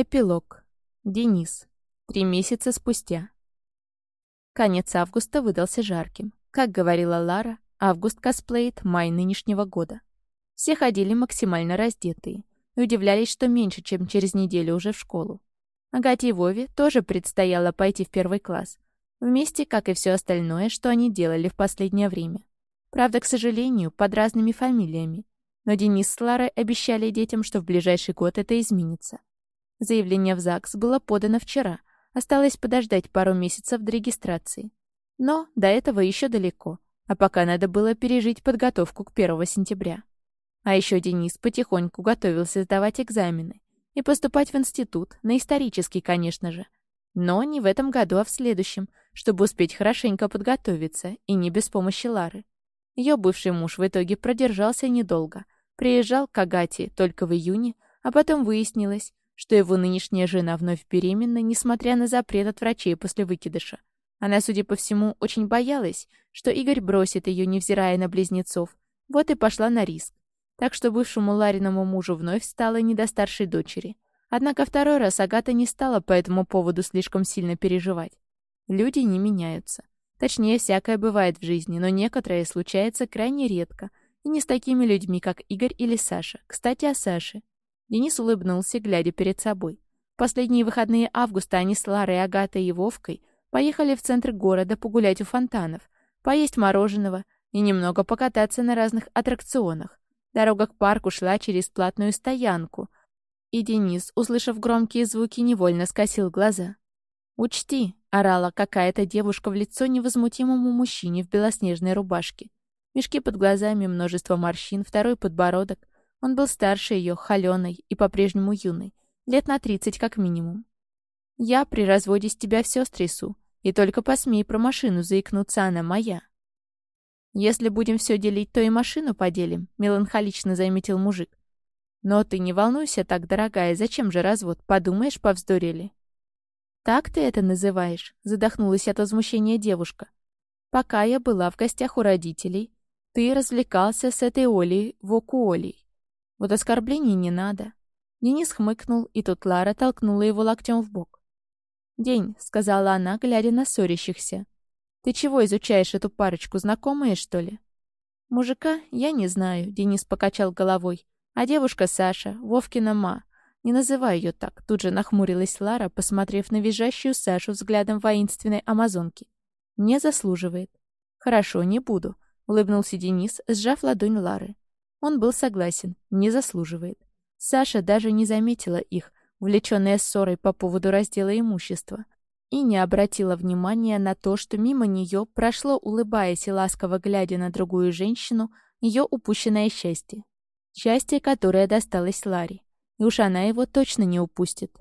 Эпилог. Денис. Три месяца спустя. Конец августа выдался жарким. Как говорила Лара, август косплеит май нынешнего года. Все ходили максимально раздетые и удивлялись, что меньше, чем через неделю уже в школу. Агате и Вове тоже предстояло пойти в первый класс, вместе, как и все остальное, что они делали в последнее время. Правда, к сожалению, под разными фамилиями. Но Денис с Ларой обещали детям, что в ближайший год это изменится. Заявление в ЗАГС было подано вчера. Осталось подождать пару месяцев до регистрации. Но до этого еще далеко. А пока надо было пережить подготовку к 1 сентября. А еще Денис потихоньку готовился сдавать экзамены и поступать в институт, на исторический, конечно же. Но не в этом году, а в следующем, чтобы успеть хорошенько подготовиться, и не без помощи Лары. Ее бывший муж в итоге продержался недолго. Приезжал к Агате только в июне, а потом выяснилось, что его нынешняя жена вновь беременна, несмотря на запрет от врачей после выкидыша. Она, судя по всему, очень боялась, что Игорь бросит ее, невзирая на близнецов. Вот и пошла на риск. Так что бывшему Лариному мужу вновь стало не до старшей дочери. Однако второй раз Агата не стала по этому поводу слишком сильно переживать. Люди не меняются. Точнее, всякое бывает в жизни, но некоторое случается крайне редко, и не с такими людьми, как Игорь или Саша. Кстати, о Саше. Денис улыбнулся, глядя перед собой. Последние выходные августа они с Ларой, Агатой и Вовкой поехали в центр города погулять у фонтанов, поесть мороженого и немного покататься на разных аттракционах. Дорога к парку шла через платную стоянку, и Денис, услышав громкие звуки, невольно скосил глаза. «Учти», — орала какая-то девушка в лицо невозмутимому мужчине в белоснежной рубашке. Мешки под глазами, множество морщин, второй подбородок — он был старше ее, холеной и по-прежнему юной, лет на тридцать как минимум. «Я при разводе с тебя все стрясу, и только посмей про машину заикнуться, она моя». «Если будем все делить, то и машину поделим», — меланхолично заметил мужик. «Но ты не волнуйся так, дорогая, зачем же развод? Подумаешь, повздорили». «Так ты это называешь?» — задохнулась от возмущения девушка. «Пока я была в гостях у родителей, ты развлекался с этой Олей Вокуолей. Вот оскорблений не надо. Денис хмыкнул, и тут Лара толкнула его локтем в бок. «День», — сказала она, глядя на ссорящихся. «Ты чего изучаешь эту парочку, знакомые, что ли?» «Мужика я не знаю», — Денис покачал головой. «А девушка Саша, Вовкина ма. Не называй ее так», — тут же нахмурилась Лара, посмотрев на визжащую Сашу взглядом воинственной амазонки. «Не заслуживает». «Хорошо, не буду», — улыбнулся Денис, сжав ладонь Лары. Он был согласен, не заслуживает. Саша даже не заметила их, увлеченная ссорой по поводу раздела имущества, и не обратила внимания на то, что мимо нее прошло, улыбаясь и ласково глядя на другую женщину, ее упущенное счастье. Счастье, которое досталось Ларе. И уж она его точно не упустит.